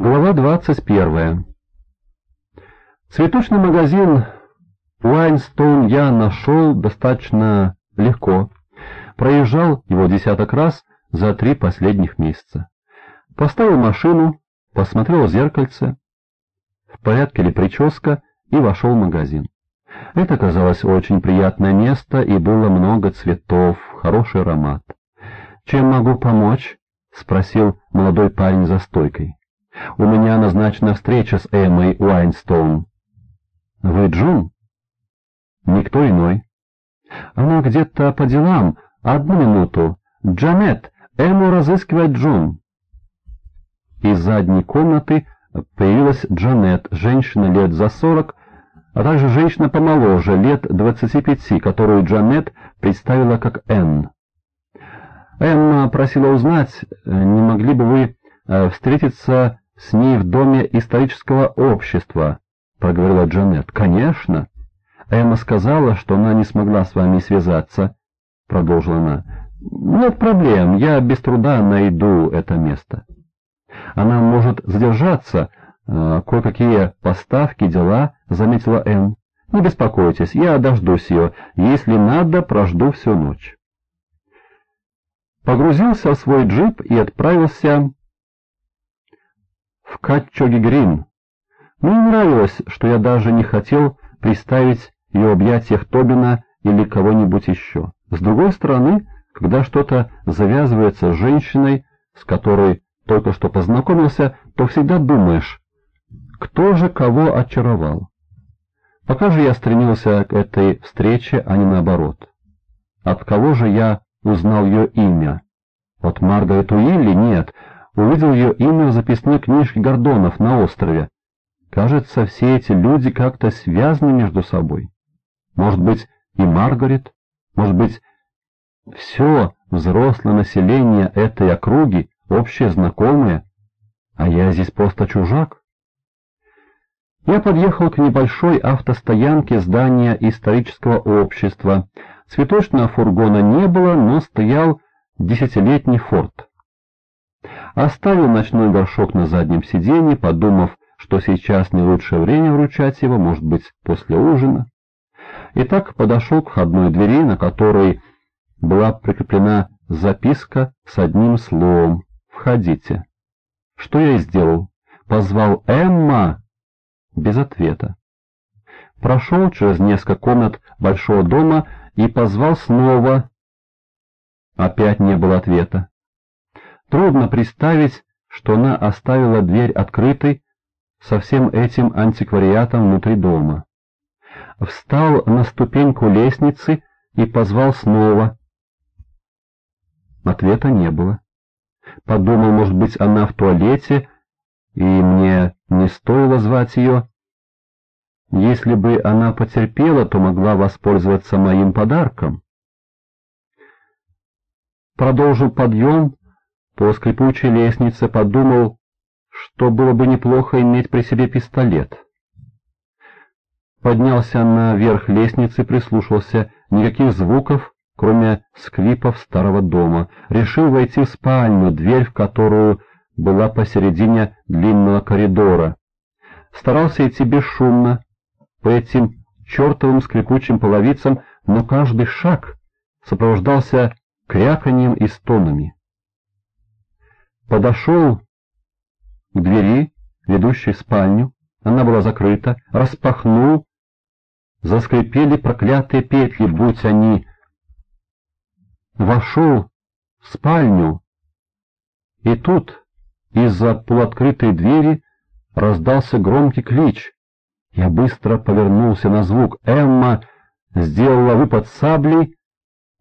Глава 21. Цветочный магазин Уайнстоун я нашел достаточно легко. Проезжал его десяток раз за три последних месяца. Поставил машину, посмотрел в зеркальце, в порядке ли прическа, и вошел в магазин. Это казалось очень приятное место, и было много цветов, хороший аромат. «Чем могу помочь?» — спросил молодой парень за стойкой. У меня назначена встреча с Эммой Уайнстоун. Вы Джун? Никто иной. Она где-то по делам. Одну минуту. Джанет, Эмму разыскивает Джун. Из задней комнаты появилась Джанет, женщина лет за сорок, а также женщина помоложе, лет двадцати пяти, которую Джанет представила как Энн. Эмма просила узнать, не могли бы вы э, встретиться с ней в доме исторического общества», — проговорила Джанет. «Конечно». Эмма сказала, что она не смогла с вами связаться, — продолжила она. «Нет проблем, я без труда найду это место». «Она может задержаться, э, кое-какие поставки, дела», — заметила Энн. «Не беспокойтесь, я дождусь ее. Если надо, прожду всю ночь». Погрузился в свой джип и отправился в Катчоги-Грин. Мне нравилось, что я даже не хотел представить ее объятиях Тобина или кого-нибудь еще. С другой стороны, когда что-то завязывается с женщиной, с которой только что познакомился, то всегда думаешь, кто же кого очаровал. Пока же я стремился к этой встрече, а не наоборот. От кого же я узнал ее имя? От Маргарет Уилли? Нет, увидел ее имя в записной книжке Гордонов на острове. Кажется, все эти люди как-то связаны между собой. Может быть, и Маргарет, может быть, все взрослое население этой округи, общее знакомое, а я здесь просто чужак. Я подъехал к небольшой автостоянке здания исторического общества. Цветочного фургона не было, но стоял десятилетний форт. Оставил ночной горшок на заднем сиденье, подумав, что сейчас не лучшее время вручать его, может быть, после ужина. И так подошел к входной двери, на которой была прикреплена записка с одним словом «Входите». Что я и сделал. Позвал «Эмма!» без ответа. Прошел через несколько комнат большого дома и позвал снова. Опять не было ответа. Трудно представить, что она оставила дверь открытой со всем этим антиквариатом внутри дома. Встал на ступеньку лестницы и позвал снова. Ответа не было. Подумал, может быть, она в туалете, и мне не стоило звать ее. Если бы она потерпела, то могла воспользоваться моим подарком. Продолжил подъем, по скрипучей лестнице подумал, что было бы неплохо иметь при себе пистолет. Поднялся наверх лестницы, прислушался, никаких звуков, кроме скрипов старого дома. Решил войти в спальню, дверь в которую была посередине длинного коридора. Старался идти бесшумно, по этим чертовым скрипучим половицам, но каждый шаг сопровождался кряканьем и стонами подошел к двери, ведущей в спальню, она была закрыта, распахнул, заскрипели проклятые петли, будь они. Вошел в спальню, и тут из-за полуоткрытой двери раздался громкий клич. Я быстро повернулся на звук. Эмма сделала выпад саблей,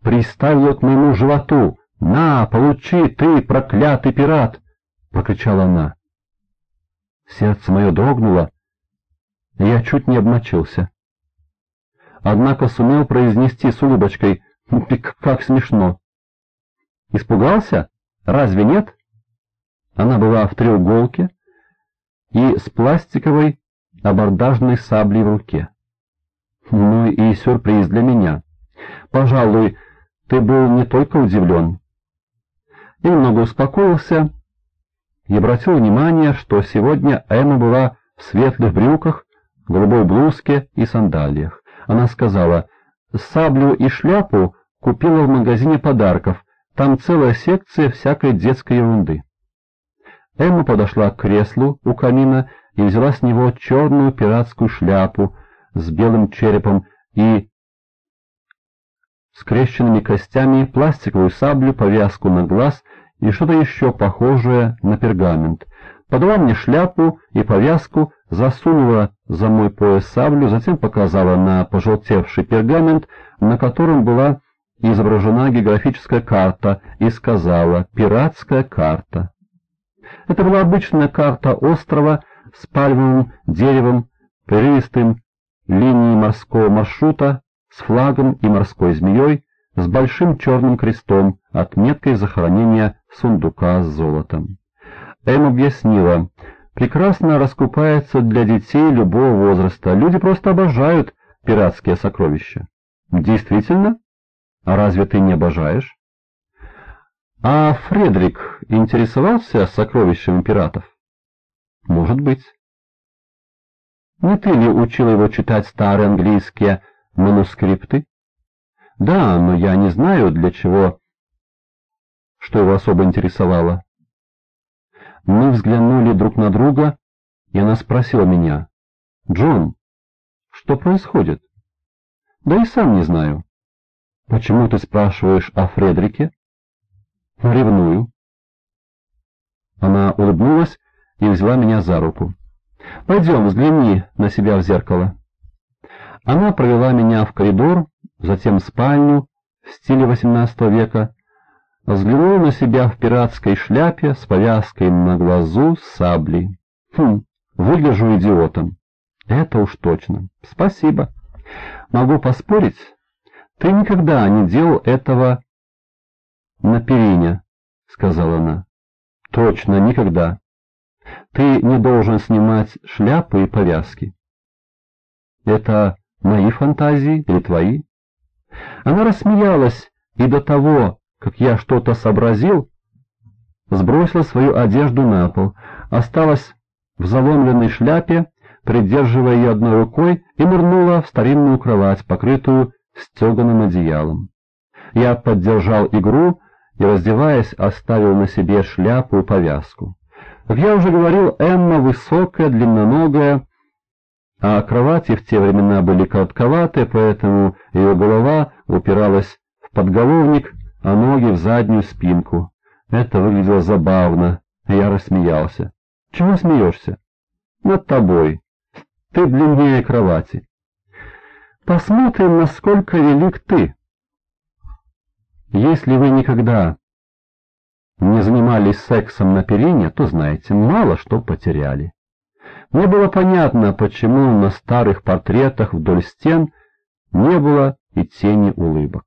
приставила к моему животу. «На, получи, ты, проклятый пират!» — прокричала она. Сердце мое дрогнуло, и я чуть не обмочился. Однако сумел произнести с улыбочкой «Как смешно!» «Испугался? Разве нет?» Она была в треуголке и с пластиковой абордажной саблей в руке. Ну и сюрприз для меня. Пожалуй, ты был не только удивлен, и немного успокоился, и обратил внимание, что сегодня Эмма была в светлых брюках, голубой блузке и сандалиях. Она сказала, «Саблю и шляпу купила в магазине подарков, там целая секция всякой детской ерунды». Эмма подошла к креслу у камина и взяла с него черную пиратскую шляпу с белым черепом и скрещенными костями, пластиковую саблю, повязку на глаз и что-то еще похожее на пергамент. Подала мне шляпу и повязку, засунула за мой пояс саблю, затем показала на пожелтевший пергамент, на котором была изображена географическая карта, и сказала «пиратская карта». Это была обычная карта острова с пальмовым деревом, прерывистым линией морского маршрута, с флагом и морской змеей, с большим черным крестом, отметкой захоронения сундука с золотом. Эм объяснила, прекрасно раскупается для детей любого возраста, люди просто обожают пиратские сокровища. Действительно? А разве ты не обожаешь? А Фредерик интересовался сокровищами пиратов? Может быть. Не ты ли учил его читать старые английские манускрипты? Да, но я не знаю, для чего, что его особо интересовало. Мы взглянули друг на друга, и она спросила меня, «Джон, что происходит?» «Да и сам не знаю». «Почему ты спрашиваешь о Фредерике?» «Ревную». Она улыбнулась и взяла меня за руку. «Пойдем, взгляни на себя в зеркало». Она провела меня в коридор, затем в спальню в стиле XVIII века, взглянула на себя в пиратской шляпе с повязкой на глазу саблей. Хм, выгляжу идиотом. Это уж точно. Спасибо. Могу поспорить, ты никогда не делал этого на перине, сказала она. Точно, никогда. Ты не должен снимать шляпы и повязки. Это мои фантазии или твои? Она рассмеялась, и до того, как я что-то сообразил, сбросила свою одежду на пол, осталась в заломленной шляпе, придерживая ее одной рукой, и нырнула в старинную кровать, покрытую стеганым одеялом. Я поддержал игру и, раздеваясь, оставил на себе шляпу и повязку. Как я уже говорил, Эмма высокая, длинноногая, а кровати в те времена были коротковаты, поэтому ее голова упиралась в подголовник, а ноги в заднюю спинку. Это выглядело забавно, я рассмеялся. «Чего смеешься?» «Над тобой. Ты длиннее кровати». «Посмотрим, насколько велик ты». Если вы никогда не занимались сексом на перине, то знаете, мало что потеряли. Мне было понятно, почему на старых портретах вдоль стен не было и тени улыбок.